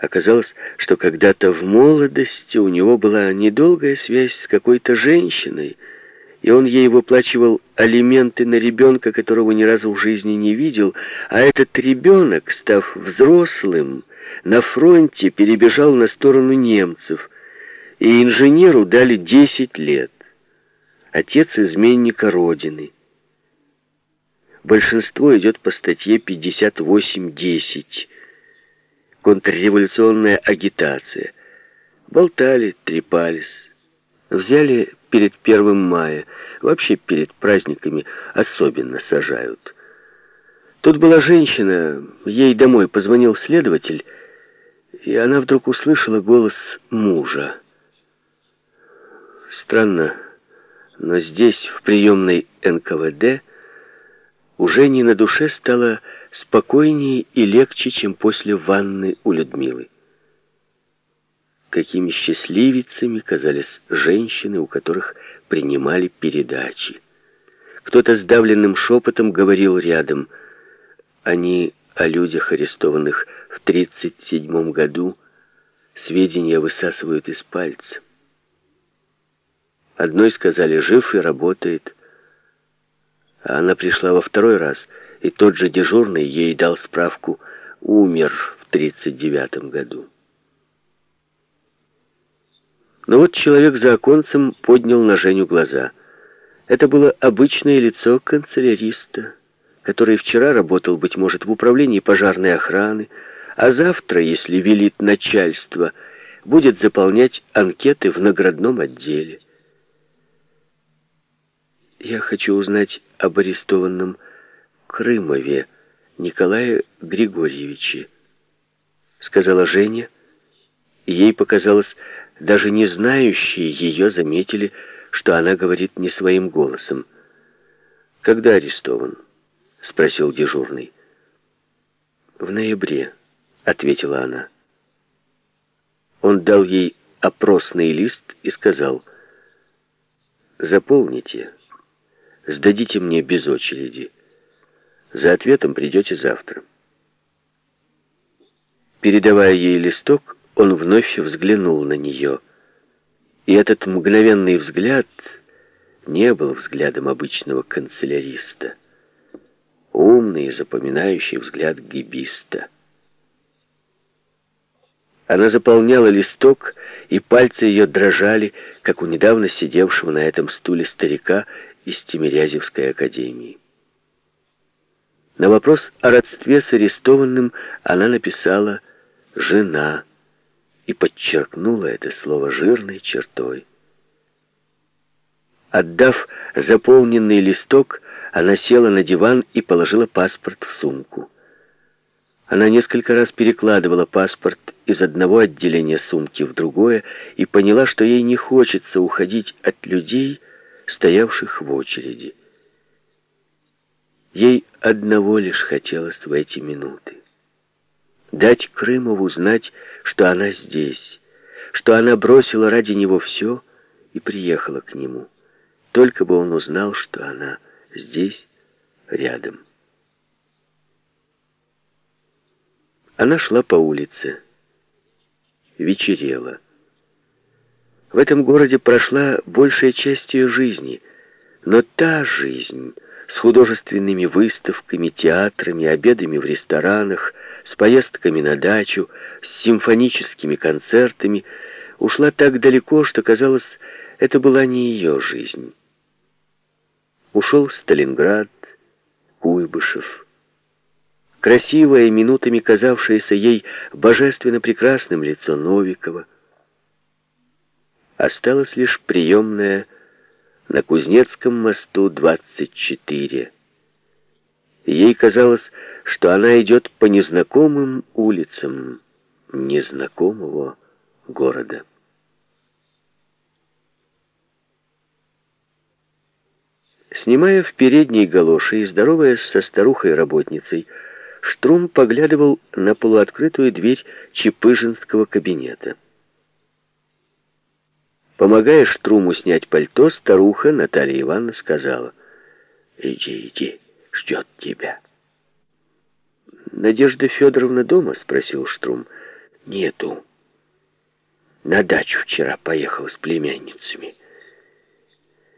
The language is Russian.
Оказалось, что когда-то в молодости у него была недолгая связь с какой-то женщиной, и он ей выплачивал алименты на ребенка, которого ни разу в жизни не видел, а этот ребенок, став взрослым, на фронте перебежал на сторону немцев, и инженеру дали 10 лет. Отец изменника Родины. Большинство идет по статье 58.10 контрреволюционная агитация. Болтали, трепались. Взяли перед первым мая, вообще перед праздниками особенно сажают. Тут была женщина, ей домой позвонил следователь, и она вдруг услышала голос мужа. Странно, но здесь, в приемной НКВД, уже не на душе стало спокойнее и легче, чем после ванны у Людмилы. Какими счастливицами казались женщины, у которых принимали передачи. Кто-то сдавленным шепотом говорил рядом, они о людях, арестованных в 1937 году, сведения высасывают из пальца. Одной сказали, жив и работает, а она пришла во второй раз — и тот же дежурный ей дал справку «умер в 39 году». Но вот человек за оконцем поднял на Женю глаза. Это было обычное лицо канцеляриста, который вчера работал, быть может, в управлении пожарной охраны, а завтра, если велит начальство, будет заполнять анкеты в наградном отделе. Я хочу узнать об арестованном Крымове Николае Григорьевиче, сказала Женя, ей показалось, даже не знающие ее заметили, что она говорит не своим голосом. «Когда арестован?» — спросил дежурный. «В ноябре», — ответила она. Он дал ей опросный лист и сказал, «Заполните, сдадите мне без очереди». За ответом придете завтра. Передавая ей листок, он вновь взглянул на нее. И этот мгновенный взгляд не был взглядом обычного канцеляриста. Умный и запоминающий взгляд гибиста. Она заполняла листок, и пальцы ее дрожали, как у недавно сидевшего на этом стуле старика из Тимирязевской академии. На вопрос о родстве с арестованным она написала «жена» и подчеркнула это слово жирной чертой. Отдав заполненный листок, она села на диван и положила паспорт в сумку. Она несколько раз перекладывала паспорт из одного отделения сумки в другое и поняла, что ей не хочется уходить от людей, стоявших в очереди. Ей одного лишь хотелось в эти минуты. Дать Крымову знать, что она здесь, что она бросила ради него все и приехала к нему. Только бы он узнал, что она здесь, рядом. Она шла по улице. Вечерело. В этом городе прошла большая часть ее жизни, но та жизнь с художественными выставками, театрами, обедами в ресторанах, с поездками на дачу, с симфоническими концертами, ушла так далеко, что, казалось, это была не ее жизнь. Ушел Сталинград, Куйбышев. Красивое, минутами казавшееся ей божественно прекрасным лицо Новикова. Осталось лишь приемная на Кузнецком мосту 24. Ей казалось, что она идет по незнакомым улицам незнакомого города. Снимая в передней галоши и здороваясь со старухой-работницей, Штрум поглядывал на полуоткрытую дверь Чепыжинского кабинета. Помогая Штруму снять пальто, старуха Наталья Ивановна сказала, «Иди, иди, ждет тебя». «Надежда Федоровна дома?» — спросил Штрум. Нету. На дачу вчера поехал с племянницами.